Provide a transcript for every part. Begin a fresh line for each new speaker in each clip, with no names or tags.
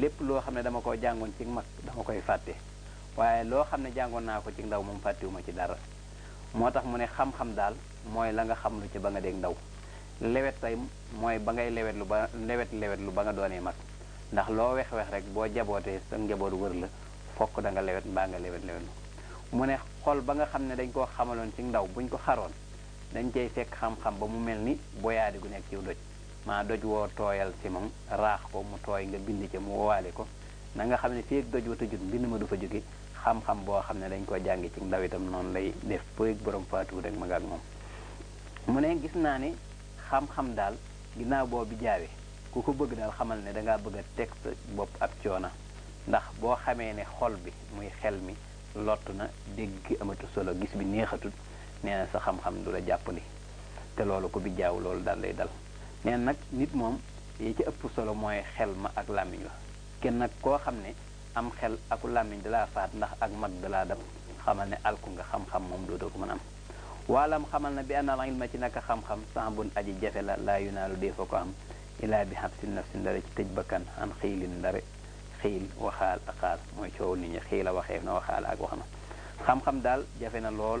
Lépp loo xam ne dama koo jàngoon cig mag dama koy fàtte, waaye loo xam ne jàngoon naa ko cig ndaw moom fàttewuma ci dara. Moo tax mu ne, Xam-xam daal mooy la nga xamlu ca ba nga deeg ndaw. Lewet tay mooy ba ngay lewetlu ba lewet lewetlu ba nga doonee mag. Ndax loo wex wex rekk boo jabootee sag njaboot wër la fokk danga lewet mbaa nga lewet lewetlu. Mu ne, Xol ba nga xam ne dañ koo xamaloon cig ndaw buñ ko xaroon dañ cay fekk xam-xam ba mu mel ni boyaadi gu nekk ciw doj. Maa doj woo tooyal simoŋ, raax ko, mu tooy, nga bind ca, mu wowaale ko, na nga xam ne fii ak doj wa tëjut, mbind ma du fa jóge, xam-xam boo xam ne dañu koo jànge cig ndaw itam noonu lay def, fii ak boroom faatuwut rekk ma nga ak moom. Mu ne, gis naa ne xam-xam daal, ginnaaw boo bijaawee, ku ko bëgg daal xamal ne da ngaa bëgg a teg sa bopp ab coona, ndax boo xamee ne xol bi, muy xel mi, lott na, dégg gi amatul solo, gis bi neexatut, nee na sa xam-xam du la jàppandi. te loolu ku bijjaawu loolu daal lay dal nee na nag nit moom yi ci ëpp solo mooy xel ma ak làmmiñ wa kenn nag koo xam ne am xel aku làmmiñ dalaa faat ndax ak mag dalaa dab xamal ne alku nga xam-xam moom dootoo ko mën am waalam xamal na bi anal ilma ci naka xam-xam sans bun aji jafe la laa yu naalu dee fa ko am ilaa bi xam si naf si ndare ci tëj bakkan an xiilin ndare xiil waxaal ak xaal mooy coow nit ñi xiila waxeef na waxaal ak wax na xam-xam daal jafe na lool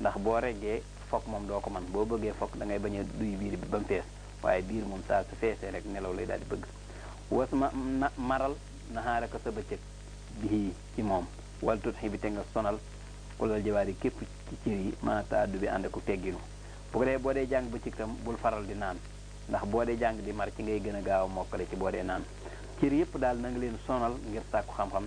Ndax boo reggee, fog moom doo ko man. Boo bëggee fog, dangay bañ a duy biir bi ba mu fees. Waaye biir moom, saa su feesee rekk, nelaw lay daldi bëgg. Wasma, na, maral, nahaaraka sa bëccëg, bihi, ci moom, wal tuthibi te nga sonal, kullal jawaari képp ci cér yi, maa taaddubi ànd akug tegginu. Bu ko defee boo dee jàng bëccëg tam, bul faral di naan. Ndax boo dee jàng di mar, ci ngay gën a gaaw a mokkale ci boo dee naan. Cér yépp daal, na nga leen sonal ngir sàkku xam-xam.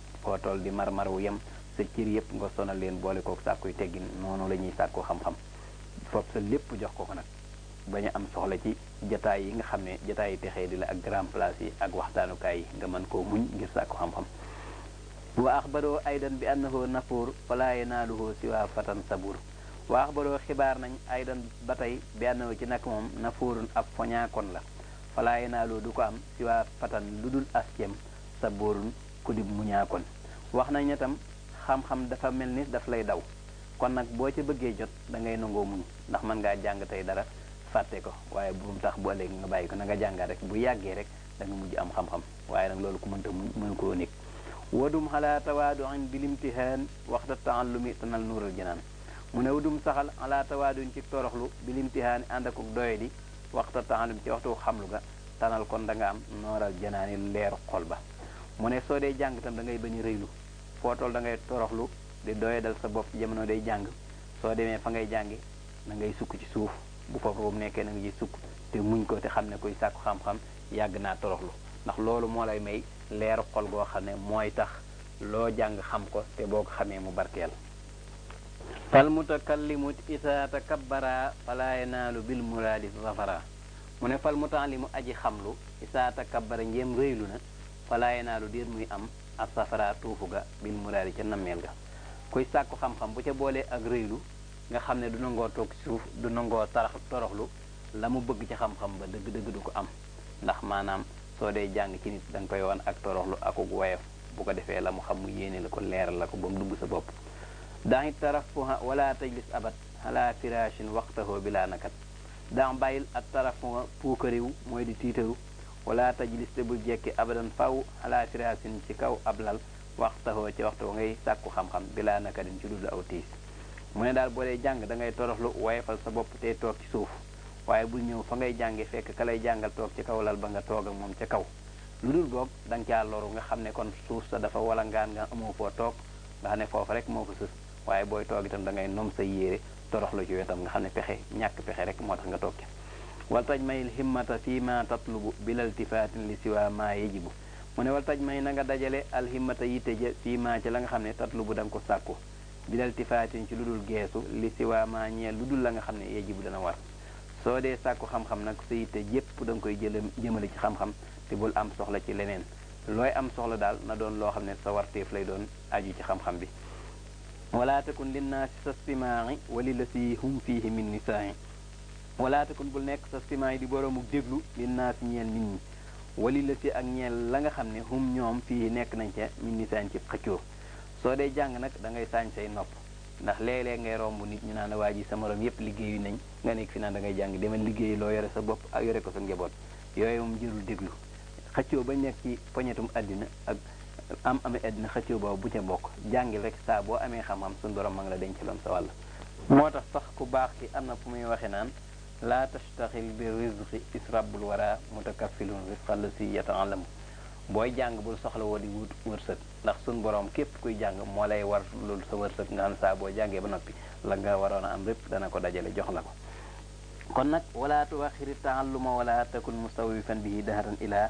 Foo toll di mar mar wu yem, sa cér yépp nga sonal leen boole kook sàkkuy teggin, noonu lañuy sàkkoo xam-xam. Fab sa lépp jox ko ko nag, bañ a am soxla ci jataay yi nga xam ne jataayi texeedi la ak grand place yi ak waxtaanukaay yi, nga man koo muñ ngir sàkku xam-xam. Wa axbaroo aydan bi annahoo nafuur fa laa yanaaluhoo siwaa fatan sabuur Wa axbaroo xibaar nañ aydan ba tay bi annahoo ci naka moom nafuurun ab foñaakon la fa laa yanaaloo du ko am siwaa fatan lu dul as cem sabuurun ku dib muñaakon. Wax nañu ne tam xam-xam dafa mel ni daf lay daw. Kon nag boo ca bëggee jot da ngay nangoo muñ. Ndax man ngaa jàng tay dara fàtte ko waaye bu mu tax bu ëllëgee nga bàyyi ko. Na nga jàngaat rekk, bu yàggee rekk da nga mujj am xam-xam. Waaye nag loolu ku mënta muñ mënu koo nég. Wa dum halaa tawaadu'in bil imtihaan waxda ta'allumi tanal nuural jinaan. Mu ne wa dum saxal halaa tawaadu'in cig toroxlu bil imtihaani ànd akug doyadi waxda ta'allumi ca waxtuw xamlu ga tanal kon da nga am nooral janaani leerug xol ba. Mu ne soo dee jàng tam dangay bañ a rëylu, foo tollu dangay toroxlu di doyadal sa bopp ci jamono dee jàng, soo demee fa ngay jànge nangay sukk ci suuf, bu fa ruum nekkee nanga ciy sukk te muñ ko te xam ne kuy sàkku xam-xam yàgg naa toroxlu ndax loolu moo lay may leeru xol goo xam ne mooy tax loo jàng xam ko te boo ko xamee mu barkeel. Fal mutakallimu izaa takabbara falaa yanaalu bil muraadi zafaraa. Mu ne, fal mutaalimu aji xamlu isaa takabbara njeem rëylu na fa laa yanaalu déet muy am as safaraa tuufu ga bil muraadi ca nammeel ga. Kuy sàkku xam-xam bu ca boolee ag rëylu nga xam ne du nangoo toog ci suuf du nangoo sarax toroxlu la mu bëgg ca xam-xam ba dëgg dëgg du ko am ndax maanaam soo dee jàng ci nit da nga koy wan ag toroxlu ak ug woyaf bu ko defee la mu xam mu yéene la ko leeral la ko ba mu dugg sa bopp. Da'i tarafuha wa laa tajlis abad halaa firaashin waqtahoo bilaa nakat. Dang bàyyil ak taraf fu nga puukariwu, mooy di tiitaru, wa laa tajlis te bul jekki abadan fàww halaa firaasin ci kaw ab lal waxtahoo ca waxtu wa ngay sàkku xam-xam bilaa nakadin ci lu dul aw tiis. Mu ne daal boo dee jàng da ngay toroxlu woyefal sa bopp tey toog ci suuf, waaye bul ñëw fa ngay jànge fekk ka lay jàngal toog ci kaw lal ba nga toog ak moom ca kaw, lu dul boog dang caa loru nga xam ne kon suuf sa dafa walangaan nga amoo foo toog nga xam ne foofa rekk moo fa sës, waaye booy toog itam da ngay nom say yéere toroxlu ci wetam nga xam ne pexe ñàkk pexe rek moo tax nga toog ca wal taj mayil himmata fii ma tatlubu bilaltifaatin li siwa ma yajibu mu ne wal taj may na nga dajale alhimmata yitte ja fii ma ci la nga xam ne tatlubu da nga ko sàkku bilaltifaatin ci lu dul geesu li siwa ma ñeel lu dul la nga xam ne yajibu dana war soo dee sàkku xam-xam nag sa yitte yépp da nga koy jële jëmale ci xam-xam te bul am soxla ci leneen looy am soxla daal na doon loo xam ne sa warteef lay doon aju ci xam-xam bi walaa takun lin naasi sa simaai wa li lasi hum fiihi min nisaai walaa takun bul nekk sa simaai di boroomuk déglu lin naasi ñeel nit ñi wa li lasi ak ñeel la nga xam ne hum ñoom fiihi nekk nañ ca min nisaain ci xëccoo soo dee jàng nag da ngay saañ say nopp ndax léeg-léeg ngay romb nit ñu naan la waa ji sa morom yépp liggéeyu nañ nga nekk fi naan da ngay jàng demal liggéey loo yore sa bopp ak yore ko sa njaboot yooyu moom jërul déglu xëccoo ba nekk ci poñetum àddina ak am ami àddina xëccoo boobu bu ca bokk jàngil rek saa boo amee xam-xam suñu borom ma ngi la dencaloon sa wàll moo tax sax ku baax ki am na fu muy waxe naan laa tastaxil bi rizqi is rabbul wara mutakaffilun rizqa la si yataalamu booy jàng bul soxla woo di wut wërsëg ndax suñ borom képp kuy jàng moo lay war loolu sa wërsëg nga xam saa boo jàngee ba noppi la nga waroon a am lépp dana ko dajale jox la ko kon nag wala tuwaxiri taalluma wala takun mustawifan bihi dahran ila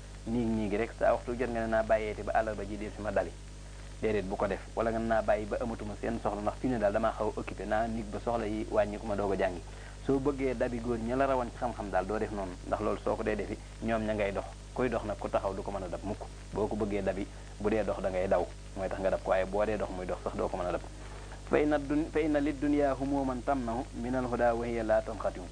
niig niigi rekk saa waxtu wu jot nga ne naa bàyyeeti ba àllarba ji delsi ma dali déedéet bu ko def walla nga ne naa bàyyi ba amatuma seen soxla ndax fii ne daal damaa xaw a okkipé naa niig ba soxla yi wàññiku ma doog a jàngi soo bëggee dabi góor ña la rawoon ci xam-xam daal doo def noonu ndax loolu soo ko dee defi ñoom ña ngay dox kuy dox nag ku taxaw du ko mën a dab mukk boo ko bëggee dabi bu dee dox da ngay daw mooy tax nga dab ko waaye boo dee dox muy dox sax doo ko mën a dab fa inna fa inna lid dunya humuman tamnahu minal huda wa hiya la tanqatihu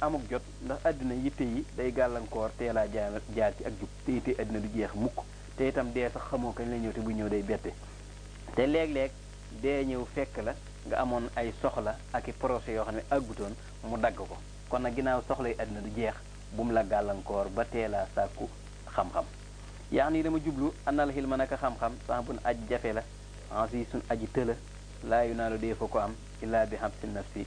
Amug jot, ndax àddina yitte yi day gàllankoor teelaa jaar jaar ci ag jub, te yittey àddina du jeex mukk, te itam dee sax xamoo kañ lay ñëw te buy ñëw day bette, te leeg-leeg dee ñëw fekk la nga amoon ay soxla ak i projet yoo xam ne àggutoon mu dagg ko, kon nag ginnaaw soxlay àddina du jeex bum la gàllankoor ba tee laa sàkku xam-xam, ya'nii dama jublu annal hilma naka xam-xam sahbun aji jafe la, asiisun aji të la, laa yunaalu deefu ko am illaa bi habsin nafsi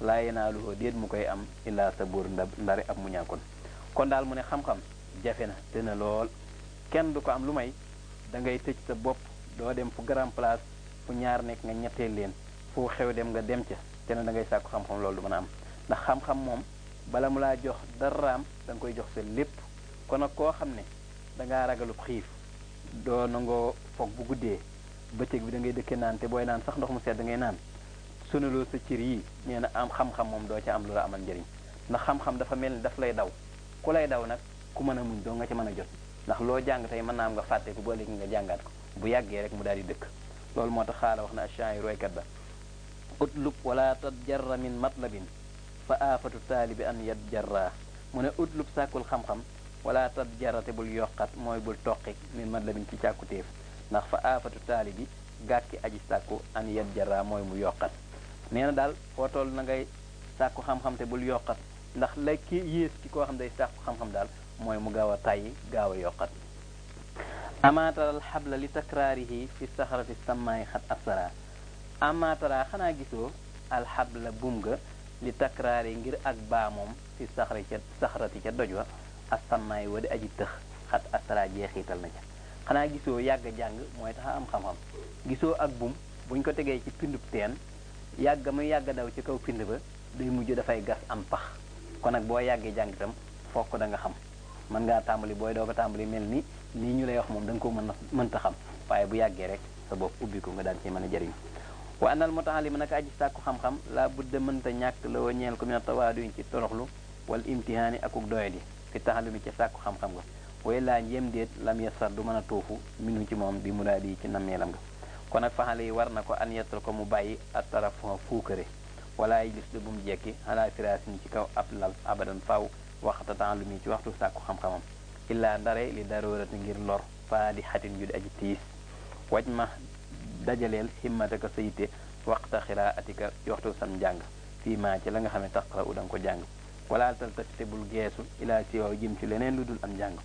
laa yanaaluhoo déet mu koy am illaa sabuur nda ndare ab muñaakon kon daal mu ne xam-xam jafe na të na lool kenn du ko am lu may da ngay tëj sa bopp doo dem fu grand place fu ñaar nekk nga ñetteel leen fu xew dem nga dem ca te ne da ngay sàkku xam-xam loolu du mën a am ndax xam-xam moom bala mu laa jox daraam da nga koy jox sa lépp kon nag koo xam ne da ngaa ragalub xiif doo nangoo foog bu guddee bëccëg bi da ngay dëkke naan te booy naan sax ndox mu sedd ngay naan Sonaloo sa cër yii. Nee na, am xam-xam moom doo ca am lu la amal njariñ. Ndax xam-xam dafa mel ni daf lay daw. Ku lay daw nag, ku mën a muñ doŋŋ a ca mën a jot. Ndax loo jàng tey mën naa am nga fàtte ko, bu ëllëgee nga jàngaat ko. Bu yàggee rekk mu daldi dëkk. Loolu moo tax xaala wax na ash-shaa'iru woykat ba, Utlub wa laa tadjarra min matlabin, fa aafatu taalibi an yadjarra. Mu ne, Utlub sàkkul xam-xam, wa laa tadjarra te bul yoqat, mooy bul toqi, min matlabin ci càkkuteef. Ndax fa aafatu taalibi. gàkki aji sàkku an yadjarraa mooy mu yoqat nee na daal foo tollu na ngay sàkku xam-xam te bul yoqat ndax la ki yées ci koo xam day sàkku xam-xam daal mooy mu gaaw a tàyyi gaaw a yoqat amaa taral xabla li takraarihi fi saxarati sammaay xat asara amaa taraa xanaa gisoo alxabla buum ga li takraari ngir ak baa moom fi saxari ca saxarati ca doj wa asammaay wa di aji tëx xat asara jeexiital na ca Xanaa gisoo yàgg a jàng mooy tax a am xam-xam? Gisoo ag buum bu ñu ko tegee ci pindub teen, yàgg ga muy yàgg a daw ca kaw pind ba day mujj dafay gas am pax. Kon nag boo yàggee jàng itam fokk danga xam. Man ngaa tàmbali booy doog a tàmbali mel ni lii ñu lay wax moom danga koo mën a mënta xam waaye bu yàggee rekk sa bopp ubbiku nga daal cee mën a jariñu. Wa anna al muta'allima naka aji sàkku xam-xam laa budda mënta ñàkk lawoo ñeel ko mina tawaadu'i ci toroxlu wal imtihaani akug doyadi. fi taxallumi ca sàkku xam-xam nga way laa njéem déet lam yasar du mën a tuufu minu ci moom bi muraadi yi ci nammeelam nga kon nag faxale yi war na ko an yettal ko mu bàyyi ak tarafuha fuukare wala ay lis de bu mu jekki xalaa firaasin ci kaw ab lal abadan faw waxta taxallumi ci waxtu sàkku xam-xamam illaa ndare li daroorati ngir lor faa di xatin ju di aji tiis waj ma dajaleel himmataka sa yitte waxta xiraatika ci waxtu sam njàng fii maa ci la nga xam ne taqra u da nga ko jàng wala taltafite bul geesu ilaa siwaaw jëm ci leneen lu dul am njàng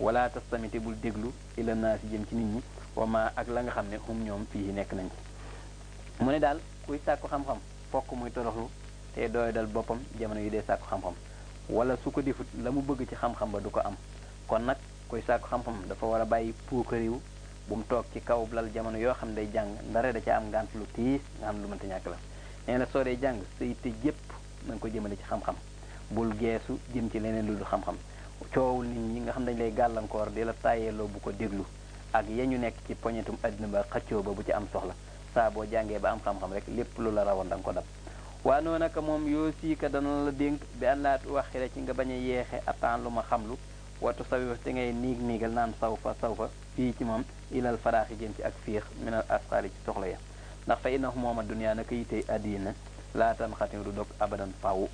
wala tastamite bul déglu ila naa si jëm ci nit ñi wama ak la nga xam ne hum ñoom fii nekk nañ ci mu ne daal kuy sàkku xam-xam fokk muy toroxlu te dooy dal boppam jamono yi dee sàkku xam-xam wala su ko defut la mu bëgg ci xam-xam ba du ko am kon nag kuy sàkku xam-xam dafa war a bàyyi puukariwu bu mu toog ci kaw lal jamono yoo xam day jàng ndare da ca am ngant lu tiis nga xam lu mënta ñàkk la nee na soo dee jàng sa yitte jépp na nga ko jëmale ci xam-xam bul geesu jëm ci leneen lu dul xam-xam coowul nit ñi nga xam dañ lay gàllankoor di la tàyyeeloo bu ko déglu ak ya ñu nekk ci poñetum àddina ba xëccoo ba bu ci am soxla saa boo jàngee ba am xam-xam rek lépp lu la rawoon da nga ko dab waa noo naka moom yoo siika dana la dénk bi an laat waxira ci nga bañ a yeexe attan lu ma xamlu watu sawi te ngay niig niigal naan saw fa saw fa fii ci moom ilal faraaxi jëm ci ak fiix minal asxaali ci soxla ya ndax fa innahu moom a duniyaa naka yitey àddina laa tanxatin du dog abadan fàww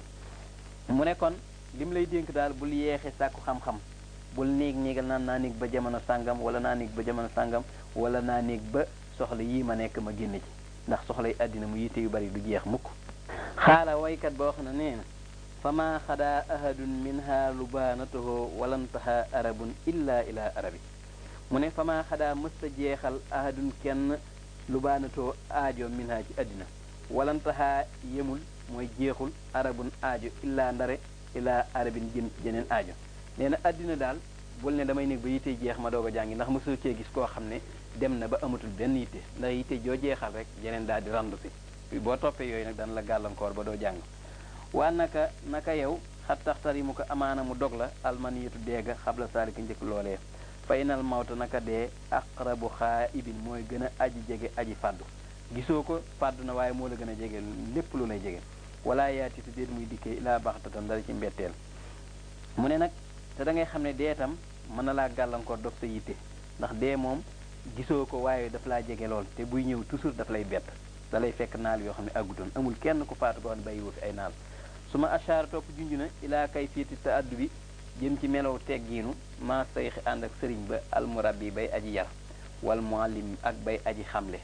mu ne kon lim lay dénk daal bul yeexe sàkku xam-xam bul néeg néegal naan naa néeg ba jamono sàngam wala naa néeg ba jamono sàngam wala naa néeg ba soxla yii ma nekk ma génn ci ndax soxlay àddina mu yitte yu bari du jeex mukk xaala waykat ba wax na nee na fa maa xadaa ahadun minha lubaanatahoo walantaha arabun illa ila arabi mu ne fa maa xadaa mësta jeexal ahadun kenn lubaanatoo aajo minha ci àddina walantahaa yemul mooy jeexul arabun aajo illaa ndare ilaa arabin jëm ci jeneen aajo nee na àddina daal bul ne damay nekk ba yitte jeex ma doog a jàngi ndax mosoo cee gis koo xam ne dem na ba amatul benn yitte ndax yitte joo jeexal rek jeneen daal di randu si boo toppee yooyu nag dana la gàllankoor ba doo jàng waa naka naka yow xat taxtari mu ko amaana mu dog la alman yetu deega xabla saalika njëkk loolee faynal mawta naka dee aqrabu xaa ibin mooy gën a aji jege aji fàddu Gisoo ko, fàddu na, waaye moo la gën a jege lépp lu lay jege. Wa laa yaati te déet muy dikke ilaa baxtatan ndare ci mbetteel. Mu ne nag, te dangay xam ne dee tam man na laa gàllankoor dog sa yitte, ndax dee moom gisoo ko waaye daf laa jege lool te buy ñëw tuusur daf lay bett, da lay fekk naal yoo xam ne àggutoon. Amul kenn ku faatu koo xam ne bàyyiwoo fi ay naal. Suma ashaara topp junj na ilaa kayfiyati ta'addubi jëm ci melow teggiinu maa sayxi ànd ak sëriñ ba al murabbi bay aji yar wal muallimi ak bay aji xamle.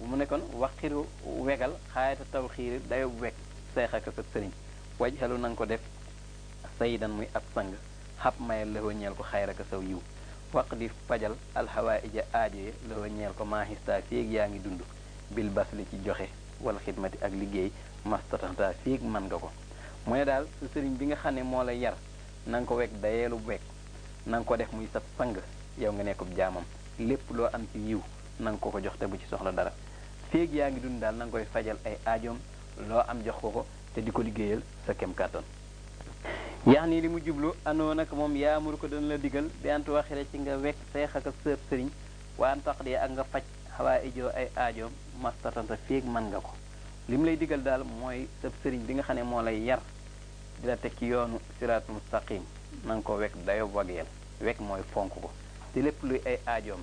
Mu ne kon waqir wegal xaayata tawxiiri dayob weg sayxaka sab sëriñ wajhalu na nga ko def sayidan muy ab sang hab mayal lahoo ñeel ko xayraka saw yiw waqdi fajal alhawaa'ija aajo ya lahoo ñeel ko maa histaa féeg yaa ngi dund bil basli ci joxe wal xidmati ak liggéey mastatahtaa féeg man nga ko Mu ne daal sa sëriñ bi nga xam ne moo la yar na nga ko weg dayeelub weg na nga ko def muy sab sang yaw nga nekkub jaamam lépp loo am ci yiw na nga ko ko jox te bu ci soxla dara féeg yaa ngi dund daal na nga koy fajal ay aajoom loo am jox ko ko te di ko liggéeyal sa kem kàttan yax nii li mu jublu anoo nag moom yaamur ko dana la digal bi antu waxira ci nga wekk seex ak sër sëriñ waa an taqdee ak nga faj xawaa ijoo ay aajoom mastatanta féeg man nga ko li mu lay digal daal mooy sab sëriñ bi nga xam ne moo lay yar di la teg ci yoonu siraatul mustaqim na nga ko wekk dayo wageel wekk mooy fonk ko te lépp luy ay aajoom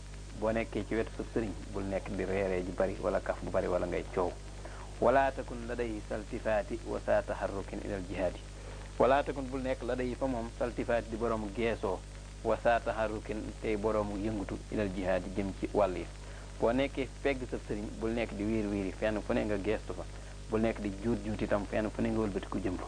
boo nekkee ci wetu sa sëriñ bul nekk di reeree ji bari wala kaf bu bari wala ngay coow wala takun la day saltifaati wa saa taxarrukin ilal jihaadi wala takun bul nekk la day fa moom saltifaati di boroomu geesoo wa saa taxarrukin tey boroomu yëngutu ilal jihaadi jëm ci wàll yi boo nekkee pegg sa sëriñ bul nekk di wiir wiiri fenn fu ne nga geestu fa bul nekk di juut juut itam fenn fu ne nga wëlbatiku jëm fa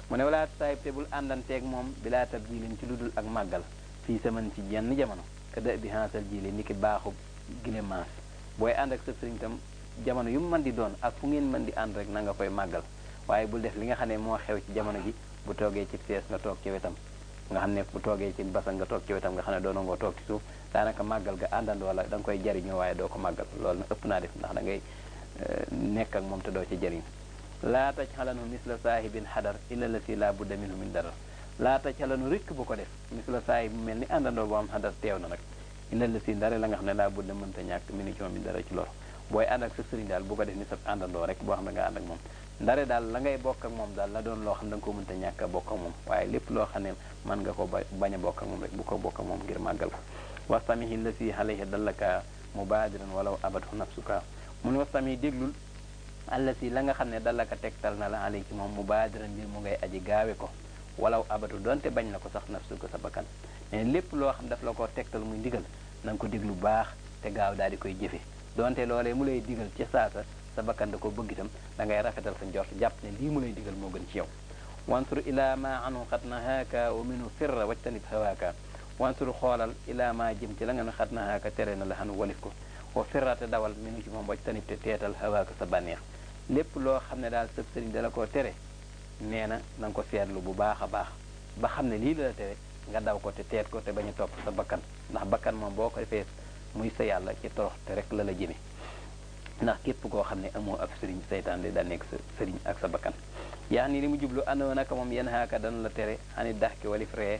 Mu ne, walaa tusaahib te bul àndanteek moom bilaa tabjiilin ci lu dul ag màggal fii samanin ci jenn jamono ka da'bi haazal jiili niki baaxug gile maas. Booy ànd ak sab sëriñ tam jamono yum man di doon ak fu ngeen man di ànd rekk na nga koy màggal waaye bul def li nga xam ne moo xew ci jamono ji bu toogee cib sees nga toog ca wetam nga xam ne bu toogee ci basaŋ nga toog ca wetam nga xam ne doo nangoo toog ci suuf daanaka màggal ga àndandoo la da nga koy jariñoo waaye doo ko màggal loolu nag ëpp naa def ndax da ngay nekk ak moom te doo ca jariñu. Laa tajhalanhu misla saahibin hadar illa lasi laa budda minhu min darar Laa tajhalanhu rikk bu ko def misla saahib mu mel ni àndandoo boo xam hadar teew na nag illa lasi ndare la nga xam ne laa budda mënta ñàkk minu ci moom min darar ci lor Booy ànd ak sab sëriñ daal bu ko def ni sab àndandoo rek boo xam ne nga ànd ak moom ndare daal la ngay bokk ak moom daal la doon loo xam ne da nga ko mënta ñàkk a bokk ak moom waaye lépp loo xam ne mën nga ko ba bañ a bokk ak moom rek bu ko bokk ak moom ngir màggal ko wastamihi lasi alayhi dallaka mubaadiran walaw abathu nafsuka mu ne wastamihi déglul allasi la nga xam ne dallaka tegtal na la alay ci moom mubaadiran mbir mu ngay aji gaawe ko walaw abatu donte bañ na ko sax nafsu ko sa bakkan mais lépp loo xam daf la ko tegtal muy ndigal na nga ko déglu baax te gaaw daal di koy jëfe donte loolee mu lay digal ca saasa sa bakkan da ko bëgg itam da ngay rafetal sa njort jàpp ne lii mu lay digal moo gën ci yow wansur ila ma anu xat na haaka wa minu firra wajtanib hawaaka wansur xoolal ila ma jëm ci la nga ne xat na haaka tere na la xanu walif ko wa firra te dawal minu ci moom waj tanib te teetal hawaaka sa bànneex lépp loo xam ne daal sëb sëriñ dala koo tere nee na na nga ko seetlu bu baax a baax ba xam ne lii la la tere nga daw ko te teet ko te bañ a topp sa bakkan ndax bakkan moom boo ko defee muy sa yàlla ci torox te rek la la jëme ndax képp koo xam ne amoo ab sëriñ seytaan de daa nekk sa sëriñ ak sa bakkan yaa ni li mu jublu àndoo naka moom yenn haaka dana la tere ani dax ki walif ree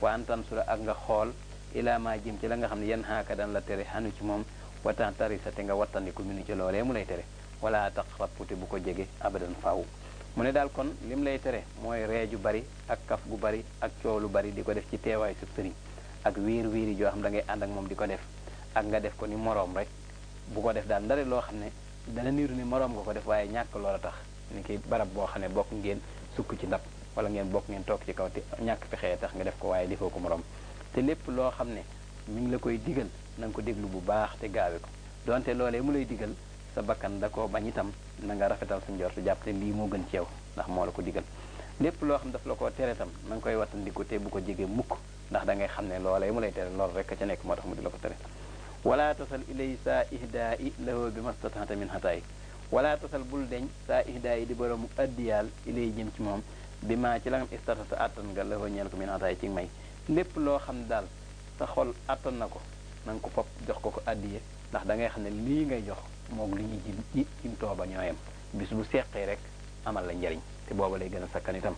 wa an tansura ak nga xool ilaa maa jëm ci la nga xam ne yanhaaka dana la tere hanu ci moom wa tahtarisa te nga wattandiku minu ci loolee mu lay tere wa laa taqrabu te bu ko jege abadan fàww mu ne daal kon li mu lay tere mooy ree ju bari ak kaf gu bari ak coow lu bari di ko def ci teewaay sub sëriñ ak wiir wiir yi joo xam da ngay ànd ak moom di ko def ak nga def ko ni moroom rek bu ko def daal ndare loo xam ne dana niiru ni moroom nga ko def waaye ñàkk loola tax ni ki barab boo xam ne bokk ngeen sukk ci ndab wala ngeen bokk ngeen toog ci kaw te ñàkk fexee tax nga def ko waaye defoo ko moroom te lépp loo xam ne mi ngi la koy digal na nga ko déglu bu baax te gaawe ko donte loolee mu lay digal sa bakkan da koo bañ itam na nga rafetal sa njort jàpp te lii moo gën ci yow ndax moo la ko digal lépp loo xam daf la koo tere itam na nga koy wattandiku te bu ko jege mukk ndax da ngay xam ne loolee mu lay tere loolu rek ca nekk moo tax mu di la ko tere wala tasal ilay saa ihdaa i lahoo bi mastatanta min hataay Walaa tasal bul deñ saa ihdaayi di boroomu addiyaal ilayhi jëm ci moom bi maa ci la nga xam istatata àttan nga lahoo ñeel ko min ataayi cig may lépp loo xam ne daal sa xol àttan na ko na nga ko fob jox ko ko addiya ndax da ngay xam ne lii ngay jox mook li ñuy ji cim tooba ñoo yem bis bu seqee rek amal la njariñ te booba lay gën a sakkan itam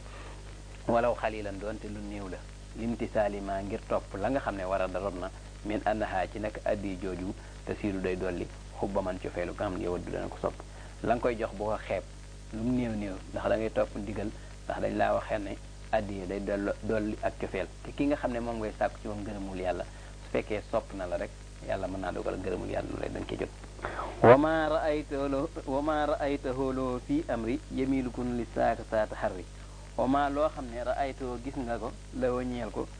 walaw xalilan doonte lu néew la limtisaali maa ngir topp la nga xam ne war a darot na min annahaa ci nekk addiya jooju tasiidu day dolli xubba man cofeelu ka nga xam ne yawaddu dana ko sopp la nga koy jox bu ko xeeb lu mu néew néew ndax da ngay topp ndigal ndax dañ laa waxee ne addiye day dolli dolli ak cofeel te ki nga xam ne moom ngay sàkku ci moom ngërëmul yàlla su fekkee sopp na la rek yàlla mën naa dogal ngërëmul yàlla lu lay dañ ci jot wama raaytahu wama raaytahu loo fii amri yamilu kun li saaka saata xarri wama loo xam ne raaytahu gis nga ko lawoo ñeel ko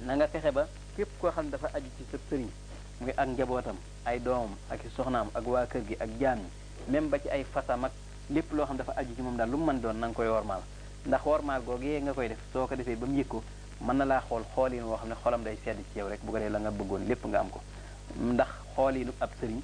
na nga fexe ba képp koo xam ne dafa aju ci sa sëriñ muy ak njabootam ay doomam ak i soxnaam ak waa kër gi ak jaam yi même ba ci ay fasam ak lépp loo xam dafa aju ci moom daal lu mu mën doon na nga koy wormaal ndax wormaal googee nga koy def soo ko defee ba mu yëg ko mën na laa xool xoolin woo xam ne xolam day sedd ci yow rek bu ko dee la nga bëggoon lépp nga am ko ndax xoolinu ab sëriñ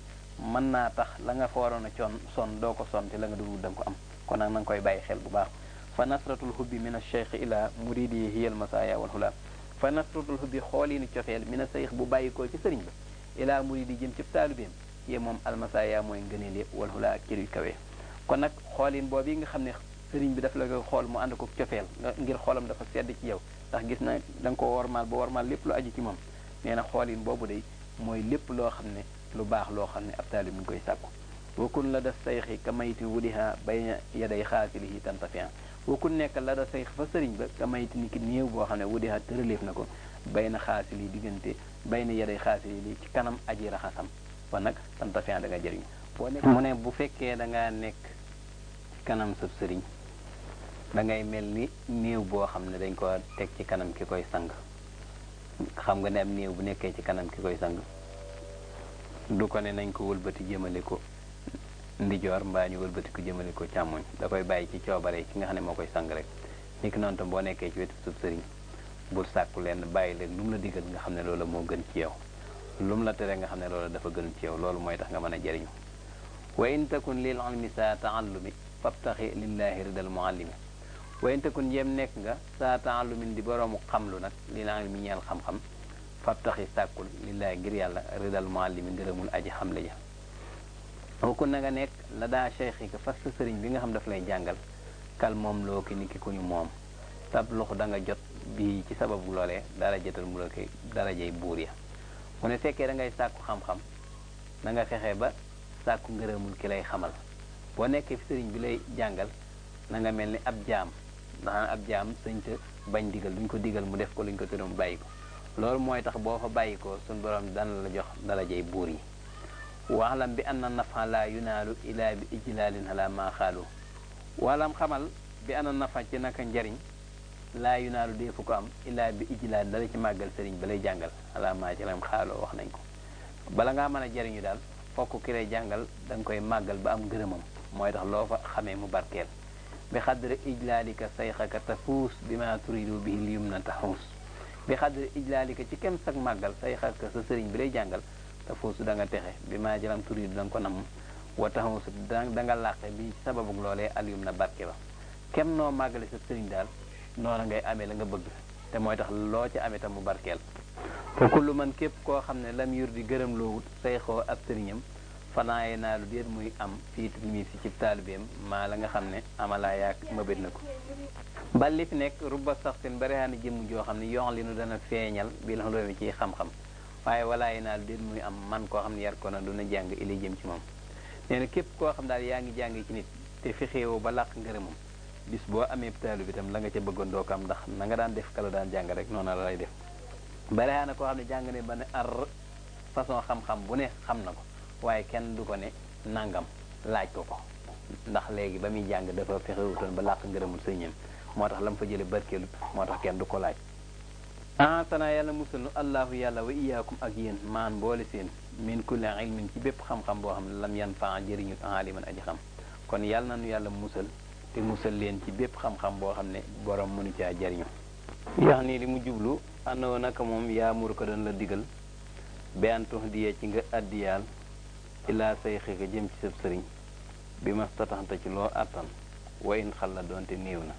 mën naa tax la nga fa waroon a coon sonn doo ko sonn te la nga dugg da nga ko am kon nag na nga koy bàyyi xel bu baax Fa nasratul hubbi mina shaykh ilaa muriidihi hiyal masaayaa wal hulaa Fa nasratul hubbi xooliinu cofeel mina shaykh bu bàyyikoo ca sëriñ ba ilaa muriidihi jëm cib taalubeem hiya moom al masaayaa mooy ngëneel ya wal hulaa ak cër yu kawe ya Kon nag xooliin boobii nga xam ne sëriñ bi daf la koy xool mu ànd ak ug cofeel nga ngir xolam dafa sedd ci yaw ndax gis na danga koo wormaal ba wormaal lépp lu aju ci moom nee na xooliin boobu dey mooy lépp loo xam ne lu baax loo xam ne ab taalib mi ngi koy sàkku wa kun la da sayxi ka maytin wudiha bayna yaday xaasilihi tantafian wa kun nekkal la da sayxi fa sëriñ ba ka mayti ni ki néew boo xam ne wudiha tëraleef na ko bayna xaasil yi diggante bayna yaday xaasil yi ci kanam aji raxasam kon nag tantafian da nga jëriñ boo nekk mu ne bu fekkee da ngaa nekk ci kanam sab sëriñ da ngay mel ni néew boo xam ne dañ ko teg ci kanam ki koy sang xam nga ne am néew bu nekkee ci kanam ki koy sang du ko ne nañ ko wëlbati jëmale ko ndijoor mbaa ñu wëlbati ko jëmale ko càmmoñ da koy bàyyi ci coobare ki nga xam ne moo koy sang rek ni ki noonu tam boo nekkee ci wetu sub sëriñ bul sàkku leen bàyyi leen lu mu la digal nga xam ne loola moo gën ci yow lu mu la tere nga xam ne loola dafa gën ci yow loolu mooy tax nga mën a jëriñu wa in takun lil ilmi saa taallumi fabtaxi lillahi ridal muallimi Wa in takun njeem nekk nga saa taallumin di boroomu xamlu nag lil ilmi ñeel xam-xam fabtaxi sàkkul lillaahi ngir Yàlla ridal muallimi ngërëmul aji xamle ja wa kun na nga nekk la daa cheikhika fas sa sëriñ bi nga xam daf lay jàngal kal moom loo ki ni ki ku ñu moom tab lux da nga jot bii ci sababu loolee dara jëtal mu looki darajay buur ya mu ne fekkee da ngay sàkku xam-xam na nga fexe ba sàkku ngërëmul ki lay xamal boo nekkee fi sëriñ bi lay jàngal na nga mel ni ab jaam ndax ab jaam sëñta bañ digal luñ ko digal mu def ko luñ ko tere mu bàyyi ko loolu mooy tax boo fa bàyyi ko suñ borom dana la jox darajay buur yi waalam bi anna nafa la yunaalu ilaa bi ijlaalin ala maa xaalu waalam xamal bi anna nafa ci naka njariñ laa yunaalu deefu ko am ilaa bi ijlaal dala ci màggal sëriñ ba lay jàngal ala maa ci lam xaaloo wax nañ ko Bala ngaa man a jariñu daal, fokk ki lay jàngal da nga koy màggal ba am ngërëmam, mooy tax loo fa xame mu barkeel, bi xadri ijlaalika sayxaka tafuus, bi maa turiidu bihil yumna taxuus, bi xadri ijlaalika ci kem sag màggal sayxaka sa sëriñ bi lay jàngal tafuusu da nga texe, bi maa ci lam turiidu da nga ko namm, wa taxuus da da nga làqe bihi ci sababug loolee al yumna barke ba, kem noo màggale sab sëriñ daal noona ngay ame la nga bëgg. te mooy tax loo ca am itam mu barkeel fa kullu man képp koo xam ne lam yur di gërëm loo wut say xoo ab sëriñam fanaaye naa lu déet muy am fii tilmi si ci taalibeem maa la nga xam ne amalaa yaak mëbét na ko bal li fi nekk rubba saxsin barihaani jëmm joo xam ne yoon li nu dana feeñal bi la doomi ciy xam-xam waaye walaaye naa lu déet muy am man koo xam ne yar ko na duna jàng ili jëm ci moom nee na képp koo xam daal yaa ngi jàng ci nit te fexeewoo ba làq ngërëmam Bis boo ameeb taalibe itam la nga ca bëggoon doo ko am ndax na nga daan def ka la daan jàngal rek noona la lay def barehaa na koo xam ne jàng ne ba ne ar façon xam-xam bu ne xam na ko waaye kenn du ko ne nangam laaj ko ko ndax léegi ba muy jàng dafa fexewutoon ba làq ngërëmul sëñam moo tax la mu fa jële barkeelu moo tax kenn du ko laaj ah sana yàlla musal nu allahu yàlla wa iyaakum ak yéen maan boole seen min kulli ilmin ci bépp xam-xam boo xam ne lam yan faa jëriñu taaliman aji xam Kon yal na nu Yàlla musal te musal leen ci bépp xam-xam boo xam ne boroom mënu caa jariñu. Yaxnii li mu jublu, annahu naka moom ya'muruka dana la digal, bi an tuhdiya ci nga àddiyaal, ilaa sayxika jëm ci sab sëriñ, bi mastataxta ci loo àttan, wa in xalla doonte néew na,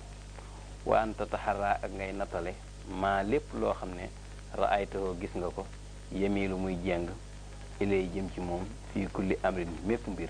wa an tataxarraa ak ngay nattale, maa lépp loo xam ne, ra'aytahu gis nga ko, yamiilu muy jeng, ilayhi jëm ci moom, fii kulli amrin mépp mbir.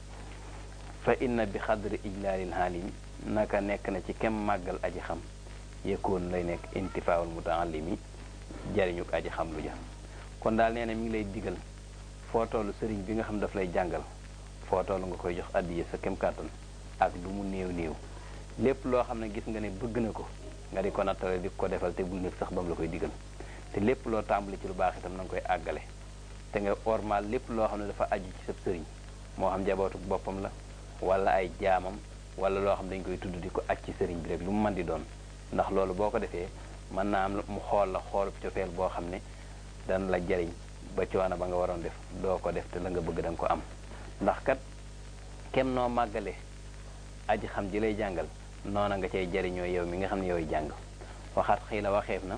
fa inna bi xadri ijlaalil haalim naka nekk na ci kem màggal aji xam yëkkoon lay nekk intifaawul mutaallimi jariñu aji xam lu ja kon daal nee na mi ngi lay digal foo tollu sëriñ bi nga xam daf lay jàngal foo tollu nga koy jox addiya sa kem kàttan ak lu mu néew néew lépp loo xam ne gis nga ne bëgg na ko nga di ko nattale di ko defal te bul nekk sax ba mu la koy digal te lépp loo tàmbali ci lu baax itam na nga koy àggale te nga ormaal lépp loo xam ne dafa aju ci sab sëriñ moo xam jabootu boppam la wala ay jaamam wala loo xam dañ koy tudd di ko aj ci sëriñ bi rek lu mu mën di doon ndax loolu boo ko defee mën naa am mu xool la xoolub cofeel boo xam ne dana la jariñ ba coono ba nga waroon def doo ko def te la nga bëgg da nga ko am ndax kat kem noo màggale aji xam ji lay jàngal noona nga cay jariñoo yow mi nga xam ne yooyu jàng waxaat xëy la waxeef na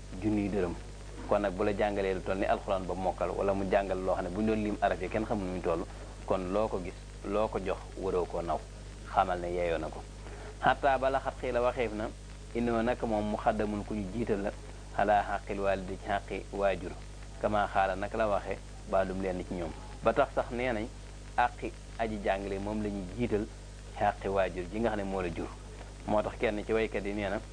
junniy dërëm kon nag bu la jàngalee lu toll ni alxuraan ba mokkal wala mu jàngal loo xam ne bu ñu doon lim araf yi kenn xamul nu ñu toll kon loo ko gis loo ko jox waroo koo naw xamal ne yeeyoo na ko xataa bala xat xii la waxeef na inoo nag moom mu xaddamun ku ñu jiital la xalaa xaqil waalidi ci xaqi waajur kama xaala nag la waxe baa dum leen ci ñoom ba tax sax nee nañ àqi aji jàngale moom la ñuy jiital xaqi waajur ji nga xam ne moo la jur moo tax kenn ci waykat yi nee na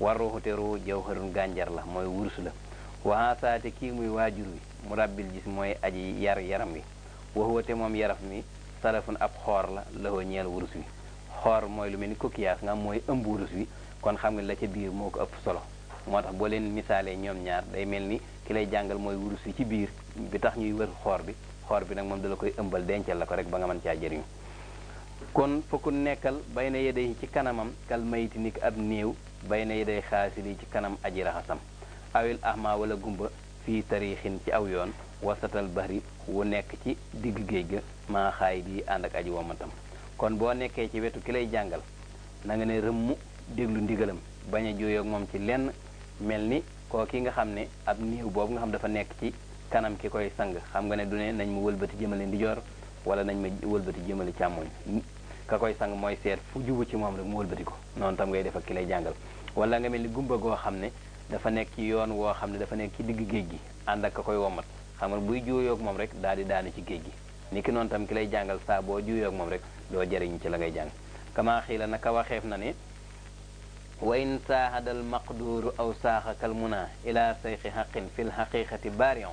War ruuhu te ruu jawharun gànjar la mooy wurus la Wa haasaa te kii muy waajur wi Murabbil jism mooy aji yar yaram wi Wa huwa te moom yaraf mi Salafun ab xoor la lahoo ñeel wurus wi Xoor mooy lu mel ni kokkiyaas nga xam mooy ëmb wurus wi kon xam nga ni la ca biir moo ko ëpp solo moo tax boo leen misaalee ñoom ñaar day mel ni ki lay jàngal mooy wurus wi ci biir bi tax ñuy wër xoor bi xoor bi nag moom da la koy ëmbal dencal la ko rekk ba nga man caa jariñu. Kon fa ku nekkal bayna yadayhi ci kanamam kal mayti niki ab néew bayna yaday xaasilihi ci kanam aji raxasam awil ahmaa walla gumba fii tariixin ci aw yoon wasatal bahri wu nekk ci digg géej ga maa xaayidihi ànd ak aji wommatam Kon boo nekkee ci wetu ki lay jàngal na nga ne rëmm déglu ndigalam bañ a juuyoo ak moom ci lenn mel ni kookii nga xam ne ab néew boobu nga xam dafa nekk ci kanam ki koy sang xam nga ne du ne nañ ma wëlbati jëmale ndijoor wala nañ ma wëlbati jëmale càmmooñ ka koy sang mooy seet fu jubu ci moom rek mu wëlbati ko noonu tam ngay def ak ki lay jàngal wala nga mel ni gumba goo xam ne dafa nekk ci yoon woo xam ne dafa nekk ci digg géej gi ànd ak ka koy womat xam nga buy juuyoog moom rek daal di daanu ci géej gi ni ki noonu tam ki lay jàngal saa boo juuyoog moom rek doo jariñ ci la ngay jàng kama xiila naka waxeef na ne wa in saahadal maqduuru aw saaxakal muna ila sayxi xaqin fil xaqiqati barion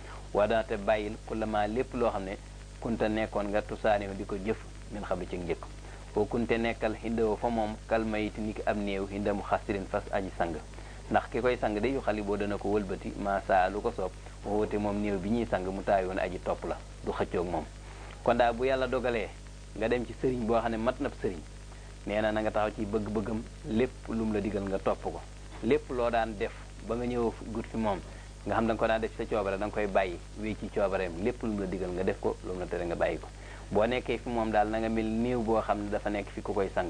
Wa da te bàyyil kulla maa lépp loo xam ne kunta nekkoon nga tusaanihu di ko jëf min xablu cig njëkk wa kun te nekkal hindahu fa moom kal mayiti niki ab néew hinda muxassirin fas aji sang ndax ki koy sang de yuxalliboo dana ko wëlbati maa saa a lu ko soob wa huwa te moom néew bi ñuy sang mutaawiun aji topp la du xëccoo ak moom kon daal bu yàlla dogalee nga dem ci sëriñ boo xam ne mat nab sëriñ nee na na nga taxaw ci bëgg-bëggam lépp lu mu la digal nga topp ko lépp loo daan def ba nga ñëw gut fi moom nga xam da nga ko daan def ci sa coobare da nga koy bàyyi wéy ci coobareem lépp lu mu la digal nga def ko lu mu la tere nga bàyyi ko boo nekkee fi moom daal na nga mel néew boo xam ne dafa nekk fi ku koy sang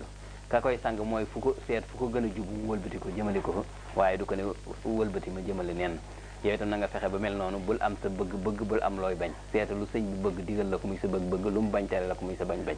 ka koy sang mooy fu ko seet fu ko gën a jub mu wëlbati ko jëmale ko fa waaye du ko ne wëlbati ma jëmale nenn yow itam na nga fexe ba mel noonu bul am sa bëgg-bëgg bul am looy bañ seeta lu sëñ bi bëgg digal la ko muy sa bëgg-bëgg lu mu bañ tere la ko muy sa bañ-bañ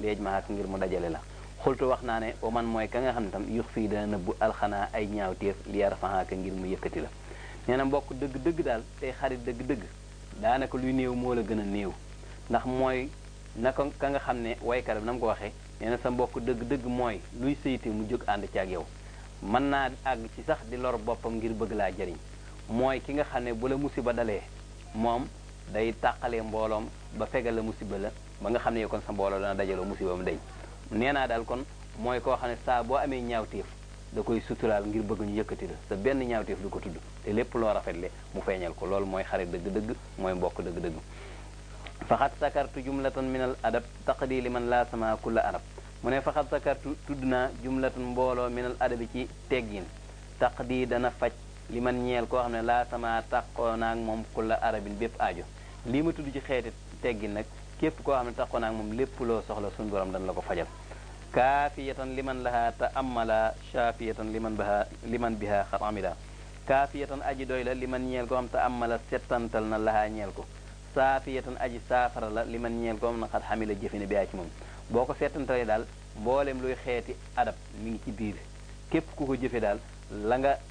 li yajmahaak ngir mu dajale la xultu wax naa ne wa man mooy ka nga xam ne tam yux fii dana nëbbu alxanaa ay ñaawteef li yarfahaaka ngir mu yëkkati la nee na mbokk dëgg dëgg daal tey xarit dëgg dëgg daanaka luy néew moo la gën a néew ndax mooy na ko ka nga xam ne waykat bi na mu ko waxee nee na sa mbokk dëgg dëgg mooy luy sëyte mu jóg ànd ci ak yow mën naa àgg ci sax di lor boppam ngir bëgg laa jariñ mooy ki nga xam ne bu la musiba dalee moom day tàqalee mbooloom ba fegal la musiba la ba nga xam ne kon sa mbooloo dana dajaloo musibam deñ nee naa daal kon mooy koo xam ne saa boo amee ñaawteef da koy suturaal ngir bëgg ñu yëkkati la sa benn ñaawteef du ko tudd te lépp loo rafetle mu feeñal ko loolu mooy xarit dëgg-dëgg mooy mbokk dëgg-dëgg faxat sakartu jumlatan min al adab taqdi liman laa sama kulla arab mu ne faxat sakartu tudd naa jumlatan mbooloo min al adabi ci teggin taqdi dana faj li man ñeel koo xam ne laa sama tàqoo naag moom kulla arabin bépp aajo lii ma tudd ci xeeti teggin nag képp koo xam ne taqoo naag moom lépp loo soxla suñ borom dana la ko fajal kaafiyatan liman laha ta amala shaafiyatan liman baha liman biha xat amila kaafiyatan aji doy la liman ñeel ko am ta amala settantal na lahaa ñeel ko saafiyatan aji saafara la liman ñeel ko am na xat xamila jëfine bihaa ci moom boo ko settantalee daal mboolem luy xeeti adab mi ngi ci biir képp ku ko jëfe daal la nga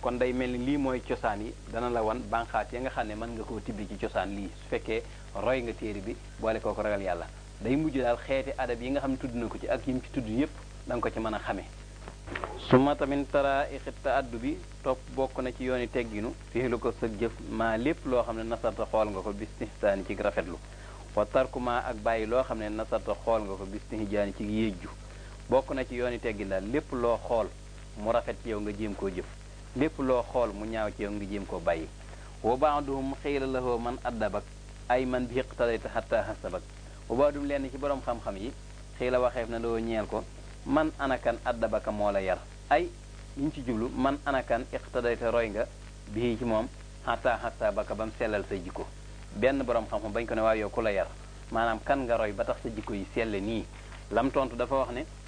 Kon day mel ni lii mooy cosaan yi, dana la wan bànqaas ya nga xam ne man nga koo tibbe ci cosaan lii, su fekkee roy nga téere bi boole kook ragal Yàlla. Day mujj daal xeeti adab yi nga xam ne tudd na ko ci ak yi mu ci tuddul yépp da nga ko ci man a xame. Sumata min taraaixit ta'addubi, topp bokk na ci yooni tegginu, fihluka sag jëf, maa lépp loo xam ne nasarta xool nga ko bistihsaani cig rafetlu, wa tarku maa ak bàyyi loo xam ne nasarta xool nga ko bistihjaani cig yéjju. Bokk na ci yooni teggin daal lépp loo xool mu rafet ci yaw nga jéem koo jëf lépp loo xool mu ñaaw ci yaw nga jéem koo bàyyi wa baaduhum xiila lahoo man addabak ay man bi iqtadayta hatta hasabak wa baadum lenn ci boroom xam-xam yi xiila waxeef na loo ñeel ko man anakan addabaka moo la yar ay li ñu ci jublu man anakan iqtadayta roy nga bii ci moom hatta hasabaka ba mu sellal say jikko benn boroom xam-xam bañ ko ne waaw yow ku la yar maanaam kan nga roy ba tax sa jikko yi selle nii lam tontu dafa wax ne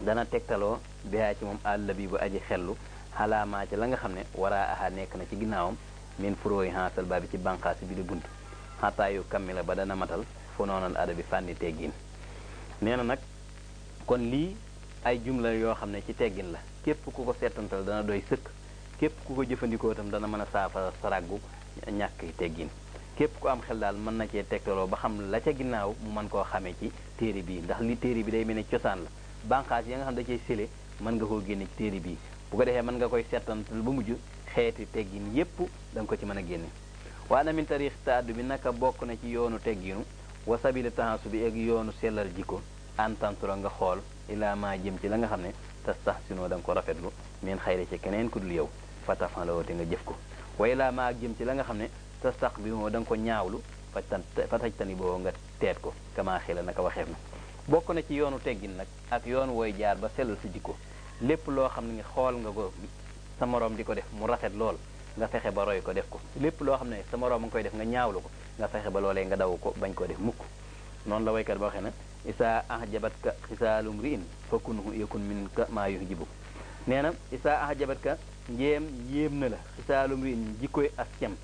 dana tegtaloo bihaa ci moom al labibu aji xellu xalaa maa ci la nga xam ne waraa aha nekk na ci ginnaawam min furooyi haasal baa bi ci bànqaasi bi di bunt xataa yu kammi la ba dana matal fu noonal ada bi fànni teggin nee na nag kon lii ay jumla yoo xam ne ci teggin la képp ku ko seetantal dana doy sëkk képp ku ko jëfandikoo itam dana mën a saafara saràggu ñàkk teggin képp ku am xel daal mën na cee tegtaloo ba xam la ca ginnaaw mu mën koo xamee ci téere bii ndax li téere bi day mel ne cosaan la bànqaas ya nga xam da cay sële mën nga koo génne ci téere bii bu ko defee mën nga koy settantal ba mujj xeeti teggin yépp da nga ko ci mën a génne waa na min tarix taaddu bi naka bokk na ci yoonu tegginu wa sabila taxasu bi ak yoonu sellal jikko antantura nga xool ilaa maa jëm ci la nga xam ne tas tax sinoo da nga ko rafetlu min xayri ci keneen ku dul yow fa tafan la woote nga jëf ko wa ilaa maa ak jëm ci la nga xam ne tas tax bi moo da nga ko ñaawlu fa tan fa taj tani boo nga Teet ko kamaa xiila naka waxeef na. Bokk na ci yoonu teggin nag ak yoon wooy jaar ba sellal sa jikko, lépp loo xam ni xool nga ko sa moroom di ko def mu rafet lool nga fexe ba roy ko def ko, lépp loo xam ne sa moroom a ngi koy def nga ñaawlu ko nga fexe ba loolee nga daw ko bañ koo def mukk. Noonu la waykat ba waxe ne, Izaa ahjabatka xisaalu mri'in fa kunhu yakun minka maa yuhjibuka. Nee na, Izaa ahjabatka njeem yéem na la xisaalu mri'in jikkoy as cam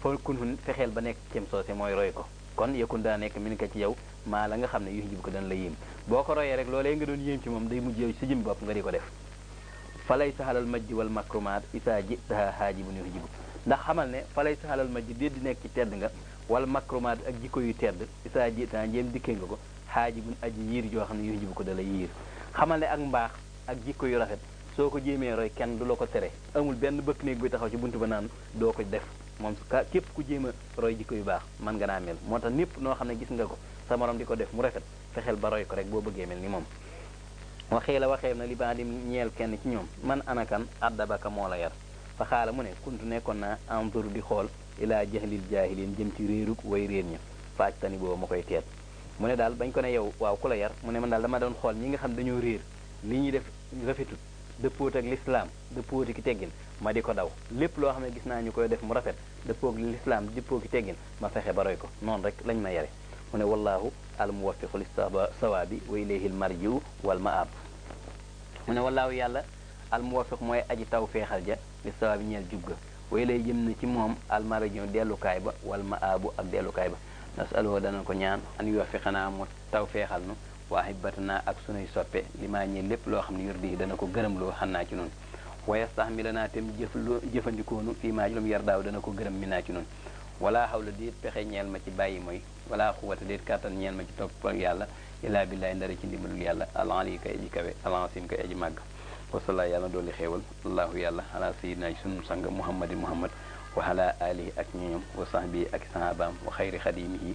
fa kunhu fexeel ba nekk cam soosee mooy roy ko. Kon yakun dana nekk minka ci yaw maa la nga xam ne yuhjibuka dana la yéem. Boo ko royee rekk loolee nga doon yéem ci moom day mujj yaw ci sa jëmmi bopp nga di ko def. Falaysa halal majdi wal makrumaat isaa jitahaa haajibun yuhjibuk Ndax xamal ne falaysa halal majdi déet di nekk ci teddnga wal makrumaat ak jikko yu tedd isaa jitahaa njeem dikkee nga ko haajibun aji yiir joo xam ne yuhjibuka da lay yiir. Xamal ne ag mbaax ak jikko yu rafet soo ko jéemee roy kenn du la ko tere. Amul benn bëkk-néeg buy taxaw ci bunt ba naan. doo ko def moom su ka képp ku jéem a roy jikko yu baax man nga naa mel moo tax népp noo xam ne gis nga ko sa morom di ko def mu rafet fexeel ba roy ko rek boo bëggee mel ni moom waxee la waxee na li baa di ñeel kenn ci ñoom man anakan addabaka moo la yar fa xaala mu ne kuntu nekkoon naa entour di xool ilaa jahlil jaahilin jëm ci réeruk way réer ña faaj tani boobu ma koy teet mu ne daal bañ ko ne yow waaw ku la yar mu ne man daal dama doon xool ñi nga xam dañoo réer li ñuy def rafetut dëppoot ak lislaam dëppoo ki teggin ma di ko daw lépp loo xam ne gis naa ñu koy def mu rafet dëppoog lislaam dëppoo ki teggin ma fexe ba roy ko noonu rek lañ ma yare mu ne wallaahu al muwaffiqu li sawaabi wa ilayhi al marjiu wal maab mu ne wallaahu yàlla al muwaffiq mooy aji taw feexal ja li sawaabi ñeel jub ga wa ilayhi jëm na ci moom al marjiu dellukaay ba wal maabu ak dellukaay ba nasaluhu dana ko ñaan an yuwaffiqanaa mu taw feexal nu wa ahibbatanaa ak sunuy soppe li maa ñeel lépp loo xam ne yurdihi dana ko gërëmloo xannaa ci nun wa yastahmilanaa tem jëfloo jëfandikoonu fii maa ci lu mu yardaaw dana ko gërëm mi naa ci nun wala xawla déet pexe ñeel ma ci bàyyi mooy wala xuwata déet kàttan ñeel ma ci topp ak yàlla illaa billaay ndara ci ndimbalul yàlla alali kay aji kawe alansim kay aji màgg wasala yàlla dooli xéewal allahu yàlla ala sayidina ci sunu sang muhammadin muhammad wa ala alihi ak ñoñom wa sahbi ak sahabaam wa xayri xadimihi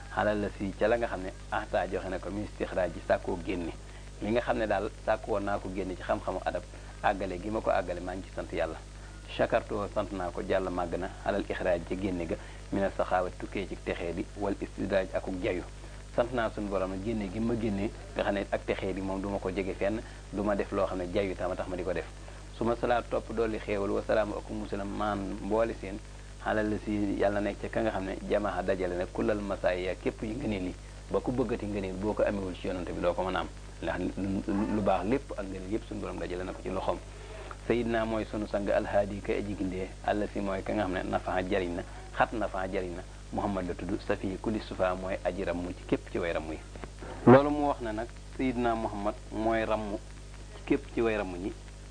xalal la si ca la nga xam ne ahtaa joxe na ko min istixraaj ji sàkkoo génne li nga xam ne daal sàkk woon naa ko génne ci xam-xamu adab àggale gi ma ko àggale maa ngi ci sant yàlla chakartoo sant naa ko jàll màgg na xalal ixraaj ca génne ga mina saxaawa tukkee ci texee di wal istidraaj akuk jayu sant naa suñu borom nag génne gi ma génne nga xam ne ak texee di moom du ma ko jege fenn du ma def loo xam ne jayu tama tax ma di ko def su ma salaat topp dolli xéewal wa salaamu akum musalam maan mboole seen Xalal la si yàlla na nekk ca ka nga xam ne jamaha dajale na kullal masaay ya képp yi ngëneel yi ba ku bëggati ngëneel boo ko amewul ci yonante bi doo ko mën a am ndax lu baax lépp ak ngëneel yépp suñu borom dajale na ko ci loxoom sayidna mooy sunu sang alhaadi kay aji gindee àlla si mooy ka nga xam ne nafaxa jariñ na xat nafaxa jariñ na muhammad la tudd safi kulli sufa mooy aji rammu ci képp ci way rammu yi loolu mu wax na nag sayidna muhammad mooy rammu ci képp ci way rammu ñi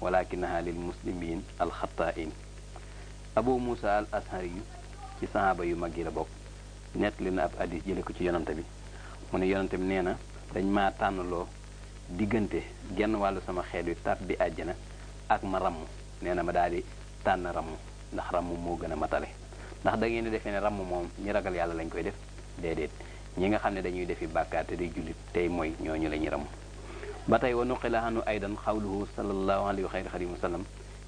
walakinaha lil muslimin al xattaain abu muusa al ashari yu ci sahaaba yu mag yi la bokk nettali na ab addis jële ko ci yonante bi mu ne yonante bi nee na dañ maa tànnloo diggante genn wàllu sama xeet wi tab bi àjjana ak ma ramm nee na ma daal di tànn ramm ndax ramm moo gën a matale ndax da ngeen di defee ne ramm moom ñi ragal yàlla lañ koy def déedéet ñi nga xam ne dañuy defi bàkkaar te di jullit tey mooy ñooñu la ñuy ramu ba tey wa nuqila hanu aydan xawluhu sallallahu alayhi wa xayri xadim wa sallam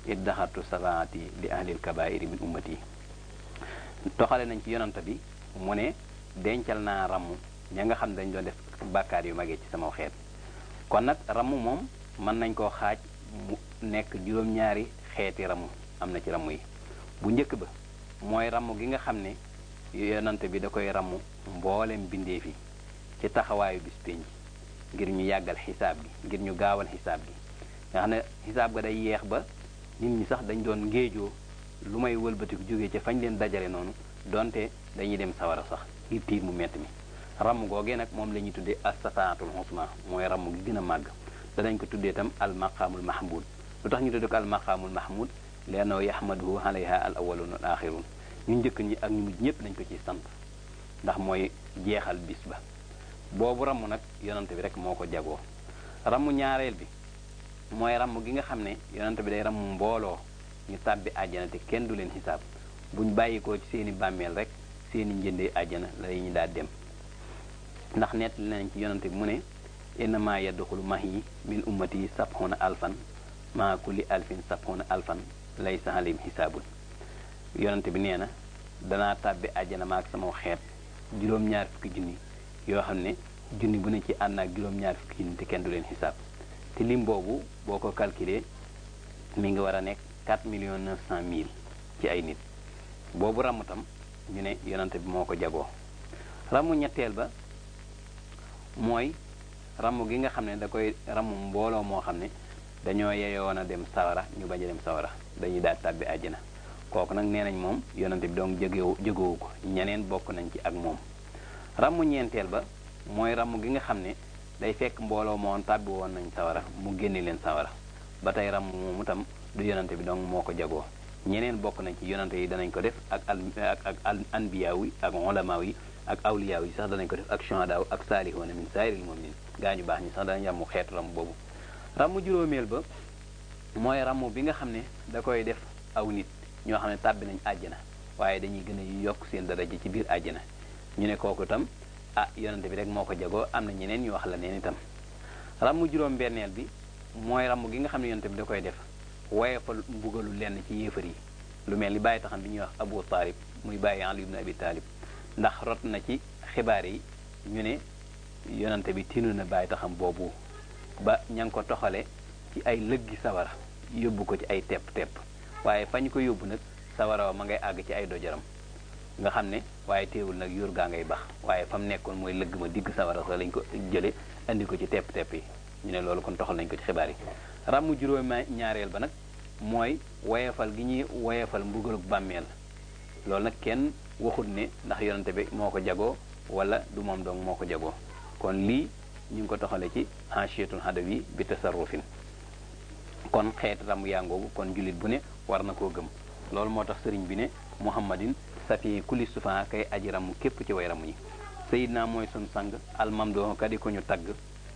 iddaxartu sabaati li ahlil kabairi min ummati toxale nañ ci yonanta bi mu ne dencal naa ramu ña nga xam ne dañ doon def bàkkaar yu magee ci sama xeet kon nag ramu moom mën nañ koo xaaj mu nekk juróom-ñaari xeeti ramu am na ci ramu yi bu njëkk ba mooy ramu gi nga xam ne Yonent bi da koy rammu mbooleem bindéef yi ci taxawaayu bis pénc ngir ñu yàggal xisaab gi, ngir ñu gaawal xisaab gi, nga xam ne xisaab ga day yeex ba nit ñi sax dañ doon ngéejoo lu may wëlbatiku jóge ca fañ leen dajale noonu doonte dañuy dem sawara sax ngir tiit mu metti mi. Rammu googee nag moom lañuy tudde As-Safaatul Usmaa, mooy rammu gi gën a màgg, danañ ko tudde itam Al-Maqaamul Mahmuud. Lu tax ñu tudde ko Al-Maqaamul Mahmuud? Li annahu yahmaduhu alayha al awwaluuna wal aaxiruun ñu njëkk ñi ak ñu mujj ñépp dañ ko ciy sant ndax mooy jeexal bis ba boobu rammu nag yonent bi rekk moo ko jagoo rammu ñaareel bi mooy rammu gi nga xam ne yonent bi day rammu mbooloo ñu tàbbi àjjana te kenn du leen xisaab buñ bàyyikoo ci seeni bàmmeel rekk seeni njëndey àjjana la ñu daa dem ndax nettali nañ ci yonent bi mu ne innamaa yadxulu mahi min ummati sabhuuna alfan maa kulli alfin sappoona alfan laysa alayhim hisaabun yonante bi nee na danaa tàbbi àjjana ma ak sama xeet juróom-ñaar fukki junni yoo xam ne junni bu ne ci ànd ak juróom-ñaar fukki junni te kenn du leen xisaab te lim boobu boo ko calculer mi ngi war a nekk 4 millions 900 mille ci ay nit boobu ramm tam ñu ne yonante bi moo ko jagoo ramu ñetteel ba mooy Rammu gi nga xam ne da koy rammu mbooloo moo xam ne dañoo yeyoon a dem sawara ñu bañ a dem sawara dañuy daal tàbbi àjjana kooku nag nee nañ moom yonante bi dong jëgewu jëgoowu ko ñeneen bokk nañ ci ak moom rammu ñeenteel ba mooy rammu gi nga xam ne day fekk mbooloo moon tàbbi woon nañ sawara mu génne leen sawara ba tey rammu moomu tam du yonante bi dong moo ko jagoo ñeneen bokk nañ ci yonante yi danañ ko def ak al ak ak al anbiyaaw yi ak ulamaaw yi ak awliyaaw yi sax danañ ko def ak shuhadaaw ak saalihoona min saayiril muminin gaa ñu baax ñi sax danañ ràmmu xeetu ràmm boobu ràmm juróomeel ba mooy ràmm bi nga xam ne da koy def aw nit ñoo xam ne tàbbi nañ àjjana waaye dañuy gën a yokk seen daraja ci biir àjjana ñu ne kooku itam ah yonante bi rek moo ko jagoo am na ñeneen ñu wax la neen itam ràmm juróom benneel bi mooy ràmm gi nga xam ne yonante bi da koy def waaye fa mbugalu lenn ci yéefar yi lu mel ni bàyyi taxam bi ñuy wax Abu Taalib muy bàyyi Ali ibn Abi Taalib Ndax rot na ci xibaar yi ñu ne Yonnente bi tinu na baay taxam boo bu ba ña ngi ko toxale ci ay lëggi sawara yóbbu ko ci ay tepp tepp waaye fa ñu ko yóbbu nag sawara wa ma ngay àgg ci ay dojaram nga xam ne waaye teewul nag yuur gaa ngay bax waaye fa mu nekkoon mooy lëgg ma digg sawara sa lañ ko jële indi ko ci tepp tepp yi ñu ne loolu kon toxal nañ ko ci xibaar yi ràmm juróom ñaareel ba nag mooy woyefal gi ñuy woyefal mbugalug bàmmeel loolu nag kenn waxut ne ndax yonante bi moo ko jagoo wala du moom dong moo ko jagoo kon lii ñu ngi ko toxale ci enchiatul hadawi bi tasarrufin kon xeet ramu yàngoogu kon jullit bu ne war na koo gëm loolu moo tax sëriñ bi ne muhammadin safi kulli sufa kay aji ramu képp ci way ramu yi sayidna mooy sun sang almamdoo ka di ko ñu tagg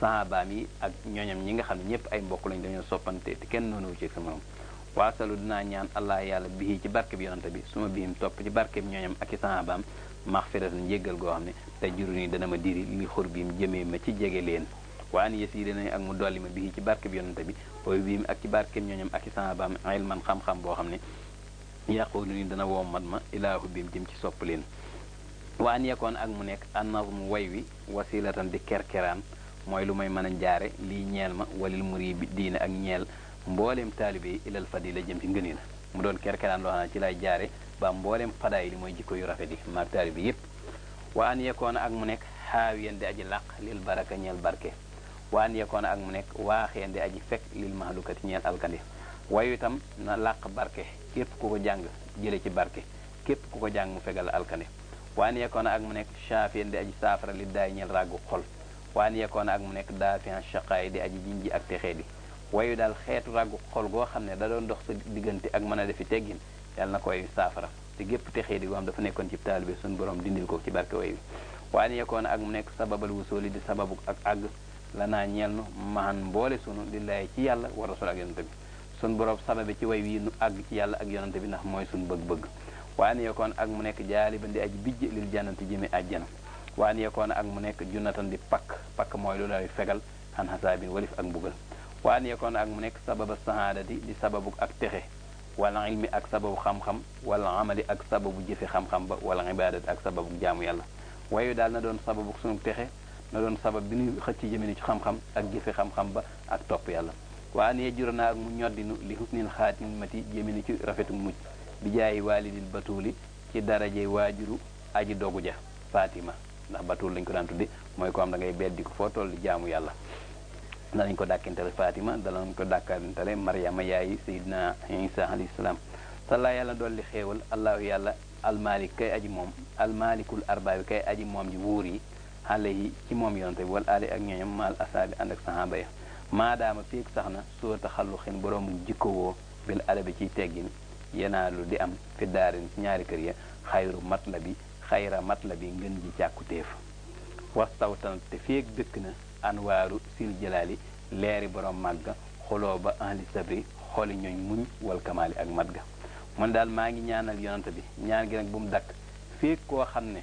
sahaabaam yi ak ñoñam ñi nga xam ne ñëpp ay mbokk lañ dañoo soppante te kenn noonuwu ci ak sa morom waasalu dinaa ñaan allah yàlla bihi ci barke bi yonante bi su ma bihim topp ci barke bi ñoñam ak i sahaabaam maxfiratan njéggal goo xam ne te juru nii dana ma diri li xur biim jëmee ma ci jege leen waa an yës yi danañ ak mu dolli ma bihi ci barke bi yonante bi ooyu biim ak ci barke bi ñoñam ak i sahaabaam ilman xam-xam boo xam ne yàqoolu ni dana woo mat ma ilaahu biim jëm ci sopp leen waa an yekoon ak mu nekk an nazmu way wi wasiilatan di ker-keraan mooy lu may man a jaare lii ñeel ma walil murii bi diina ak ñeel mbooleem taalibe yi ilal fadiila jëm ci ngëneel mu doon ker-keraan loo xam ne ci laay jaare ba am mbooleem fadaayil yi mooy jikko yu rafet yi maag taalibe yépp wa an yekoona ak mu nekk xaawiyan di aji làq lil baraka ñeel barke wa an yekoona ak mu nekk waaxiyan di aji fekk lil mahlukati ñeel alkandi wayu itam na làq barke képp ku ko jàng jële ci barke képp ku ko jàng mu fegal la alkande wa an yakoona ak mu nekk shaafiyan di aji saafara li daay ñeel ràggu xol wa an yakoona ak mu nekk daafian shaqaay di aji jinji ak texee di wayu daal xeetu ràggu xol goo xam ne da doon dox sa diggante ak mën a defi teggin yàlla na ko wayu saafara te gépp texee di goo xam dafa nekkoon ci taalibe suñu borom dindil ko ci barke way wi wa an yakoona ak mu nekk sababal wusooli di sababu ak àgg lanaa ñeel nu maan mboole sunu lillaay ci yàlla wa rasul ak yonent bi Sun Boroom sababe ci way wii nu àgg ci Yàlla ak Yonnente bi ndax mooy sun bëgg-bëgg. Wa an yakoona ak mu nekk jaaliban di aji bijj lil jannati jëme àjjana. Wa an yakoona ak mu nekk junnatan di pakk, pakk mooy lu lay fegal han hasaabin walif ag mbugal. Wa an yakoona ak mu nekk sababa sahaadati di sababug ag texe, wal ilmi ak sababu xam-xam, wal amali ak sababu jëfe xam-xam ba, wal ibaadati ak sababug jaamu Yàlla. Way wi daal na doon sababug sunug texe, na doon sabab bi nuy xëcc jëme nu ci xam-xam ak jëfe xam-xam ba, ak topp yàlla wa an yajurana ak mu ñoddinu li husnil xaatimati jëminu ci rafetu mujj bi jaayi waalidil batuuli ci daraje waajuru aji dogu ja Fatima ndax batuul lañ ko daan tudde mooy ko am da ngay beddi ko foo toll di jaamu yàlla danañ ko dàkkantale Fatima danañ ko dàkkantale Mariama yaayi Seydina Isa alayhi salaam salla yàlla dolli xéewal allahu yàlla almalik kay aji moom almalikul arbaabi kay aji moom ji wuur yi Alayhi ci moom Yonnente bi wal aali ak ñoñam ma'al asaabi ànd ak sahaaba ya maa daama feek sax na soo taxalluxin boroomug jikkowoo bil adabi ciy teggin yanaalu di am fi daarayni ci ñaari kër ya xayru matlabi xayra matlabi ngën ji càkkutéef wastawtanat te feek dëkk na anwaaru sil jalaali leeri boroom màgg ga xuloo ba ahli sabri xoli ñoñ muñ wal kamaali ak mat ga mu ne daal maa ngi ñaanal Yonnente bi ñaan gi nag bu mu dakk feek koo xam ne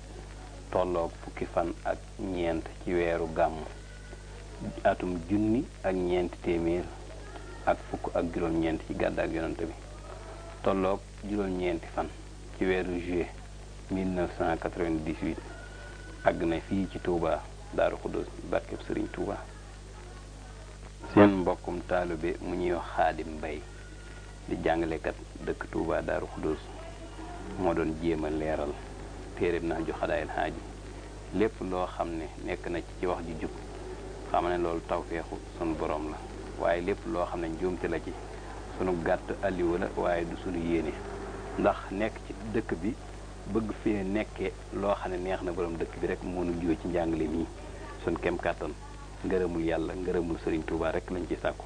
tollook fukki fan ak ñeent ci weeru gàmmu atum junni ak ñeenti téeméer ak fukk ak juróom-ñeent ci gàddaay ak yonante bi tolloog juróom-ñeenti fan ci weeru juillet 1998 àgg na fii ci Touba Daaru Xuddoos barkeb Sëriñ Touba seen mbokkum taalibe mu ñuy wax Xaadim Mbay di jàngalekat dëkk Tuubaa Daaru Xudóos moo doon jéem a leeral téeréb nax ju xadaayil xaaji lépp loo xam ne nekk na ci wax ju jub xam ne loolu tawfeexu sunu boroom la waaye lépp loo xam ne njuumte la ci sunu gàtt alliwa la waaye du sunu yéene ndax nekk ci dëkk bi bëgg fee nekke loo xam ne neex na boroom dëkk bi rek moo nu jiw ci njàngale mii sun kem kàttan ngërëmul yàlla ngërëmul sëriñ Tuubaa rek lañ ci sàkku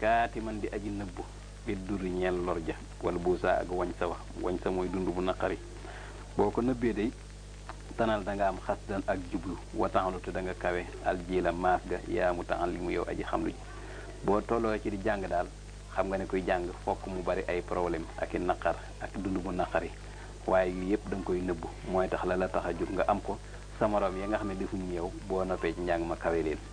kaati man di aji nëbbu li duri ñeel lor ja wala buusaa ak wañ sa wa wañ sa mooy dund bu naqari boo ko nëbbee day tanal da nga am xasdan ak jublu wa taxalu te da nga kawe aljiila maas ga yaa mu taxal li mu yow aji xam lu ji boo tolloo ci di jàng daal xam nga ne kuy jàng fokk mu bari ay problème ak i naqar ak dund bu naqari waaye yu yëpp da nga koy nëbbu mooy tax la la tax a jóg nga am ko sa morom ya nga xam ne defuñu yow boo noppee ci njàng ma kawe leen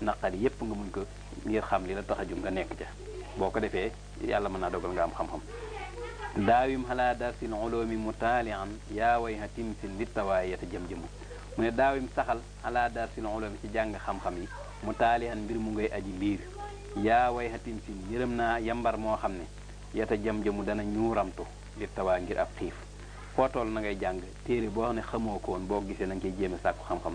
naqar yépp nga muñ ko ngir xam li la tax a jug nga nekk ca boo ko defee yàlla mën naa dogal nga am xam-xam daawim xalaa darsil uloomi mutaalian yaa way ha timsin li tawaay yata jëm-jëmu mu ne daawim saxal xalaa darsil uloomi ci jàng xam-xam yi mutaalian mbir mu ngay aji liir yaa way ha timsin yërëm naa yambar moo xam ne yata jëm-jëmu dana ñuuramtu li tawaa ngir ab xiif foo toll na ngay jàng téere boo xam ne xamoo ko woon boo gisee na nga ciy jéem a sàkku xam-xam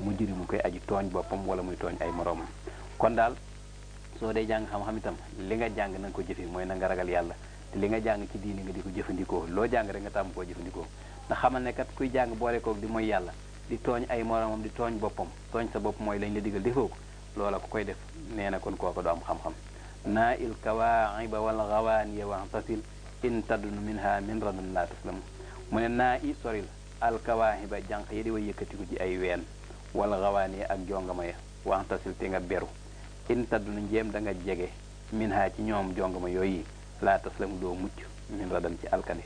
mujrimun koy aji tooñ boppam wala muy tooñ ay moroomam kon daal soo dee jàng xam-xam itam li nga jàng na nga ko jëfe mooy na nga ragal yàlla te li nga jàng ci diini nga di ko jëfandikoo loo jàng rek nga tàmm koo jëfandikoo ndax xamal ne kat kuy jàng boole koog di mooy yàlla di tooñ ay moroomam di tooñ boppam tooñ sa bopp mooy lañ la digal defoo ko loola ku koy def nee na kon kooku du am xam-xam naa il kawaaxiba wal xawaaniya waxtasil in tadunu minha min radun laa taslamu mu ne naa i soril Al kawaahiba janq ya di way yëkkatiku ci ay ween, wal ghawaaniya ak jongama ya, wa'tasil te nga beru, in tadnu njeem da nga jege, minhaa ci ñoom jongama yooyii, laa taslamu doo mucc, min radan ci alkande,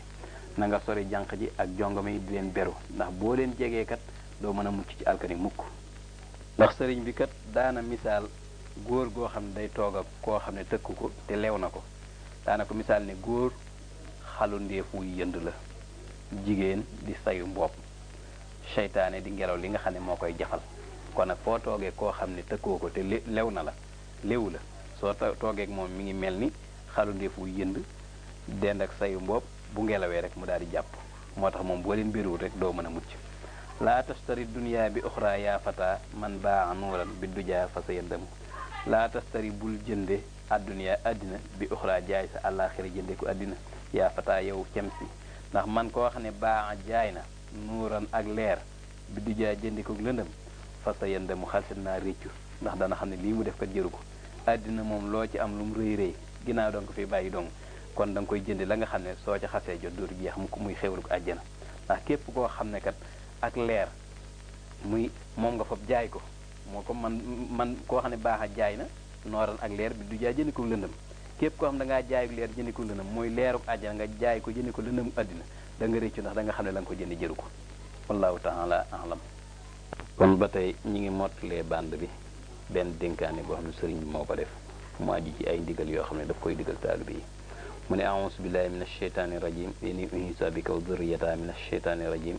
na nga sori janq ji ak jongama yi di leen beru, ndax boo leen jegee kat doo man a mucc ci alkande mukk. Ndax Sëriñ bi kat daa na misaal góor goo xam ne day toog ak koo xam ne tëkku ko te lew na ko, daa na ko misaal ne góor Xalu ndéef wuy yënd la, jigéen di sayu mboob, Saytaane di ngelaw li nga xam ne moo koy jafal. Kon nag foo toogeek koo xam ne tëkkoo ko te lé lew na la, lewu la, soo to toogeek moom mi ngi mel ni xalu ndéef wuy yënd dend ak sayu mboob, bu ngelawee rekk mu daal di jàpp. Moo tax moom boo leen beruwul rekk doo mën a mucc. Laa tastari dunyaa bi uxraa yaa fataa, man baa'a nuuran bi dujaa fa sa yandamu, Laa tastari bul jënde, Adduniyaa àddina bi uxraa jaay sa àllaaxira jënde ko àddina yaa fataa yaw cam si ndax man koo xam ne baa'a jaay na nuuran ag leer bi dujaa jënde kook lëndëm fa sa yandamu xalset naa réccu ndax dana xam ne lii mu def kat jaru ko àddina moom loo ci am lum rëy rëy ginnaaw danga ko fiy bàyyi dong kon danga koy jënde la nga xam ne soo ca xasee jot dootu jeex mukk muy xéewalug àjjana ndax képp koo xam ne kat ag leer muy moom nga fob jaay ko. moo ko man man koo xam ne baax a jaay na nooral ak leer bi du jaay jëndi ko lëndëm képp koo xam da ngaa jaay ak leer jëndi ko lëndëm mooy leeruk àjjana nga jaay ko jëndi ko lëndëm àddina da nga réccu ndax da nga xam ne la nga ko jënd jëru ko wallahu taala alam kon ba tey ñi ngi mottalee bande bi benn dénkaane boo xam ne sëriñ bi moo ko def mu aju ci ay ndigal yoo xam ne daf koy digal taalibe yi mu ne auzu billahi min asheytaani rajim ini unisa bika wa zurriyata min asheytaani rajim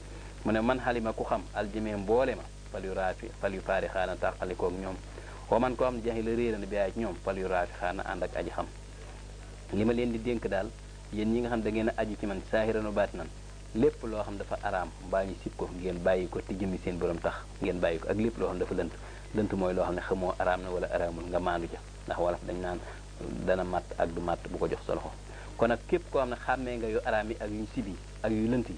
Mu ne, man halima ku xam al jamia mboole ma fal yu raafi fal yu faarixa na tàqalikook ñoom wa man koo xam ne jahila réere na bihaa ci ñoom fal yu raafixa na ànd ak aji xam li ma leen di dénk daal yéen ñi nga xam da ngeen a aju ci man saahiran wa baatinan lépp loo xam dafa araam mbaa ñu sib ko ngeen bàyyi ko te jëmi seen borom tax ngeen bàyyi ko ak lépp loo xam dafa lënt lënt mooy loo xam ne xamoo araam na wala araamul nga maandu ja ndax wolof dañ naan dana matt ak du matt bu ko jox sa loxo kon nag képp koo xam ne xàmmee nga yu araam yi ak yu sib yi ak yu lënt yi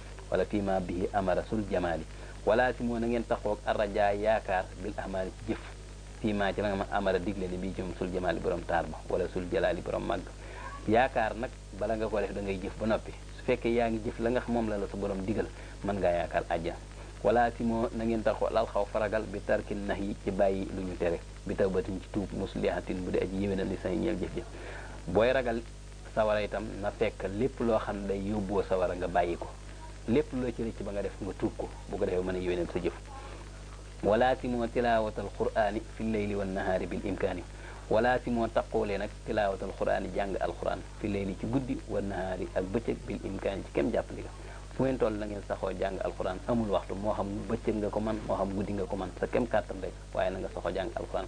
wala fii maa bihi amara sul jamaali wala si moo na ngeen taxoog arrajaa yaakaar bil ahmaali ci jëf fii maa ci la nga ma amara digle ne bii jëm sul jamaali borom taar ba wala sul jalaali borom màgg yaakaar nag bala nga ko def da ngay jëf ba noppi su fekkee yaa ngi jëf la nga xam moom la la sa borom digal mën ngaa yaakaar àjjana wala si moo na ngeen taxoo lal xaw faragal bi tarkin nax yi ci bàyyi lu ñu tere bi tawbatin ci tuub muslihatin bu dee aji yéwénal li say ñeel jëf jëf booy ragal sawara itam na fekk lépp loo xam ne day yóbboo sawara nga bàyyi ko lépp loo ci rëcc ba nga def nga tuub ko bu ko defee mën a yéwénal sa jëf wala si moo tilaawatal quraani fi leyli wan nahaari bil imkaani wala si moo taqoolee nag tilaawatal quraani jàng alquran fi leyli ci guddi wan nahaari ak bëccëg bil imkaani ci kem jàppandi ga fu ngeen toll na ngeen saxoo jàng alquran amul waxtu moo xam bëccëg nga ko man moo xam guddi nga ko man sa kem kàttan rek waaye na nga saxoo jàng alquran